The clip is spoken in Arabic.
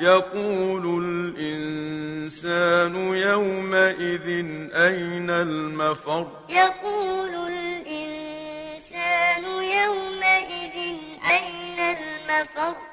يَقُولُ الْإِنسَانُ يَوْمَئِذٍ أَيْنَ الْمَفَرُّ؟ يَقُولُ الْإِنسَانُ يَوْمَئِذٍ أَيْنَ الْمَفَرُّ؟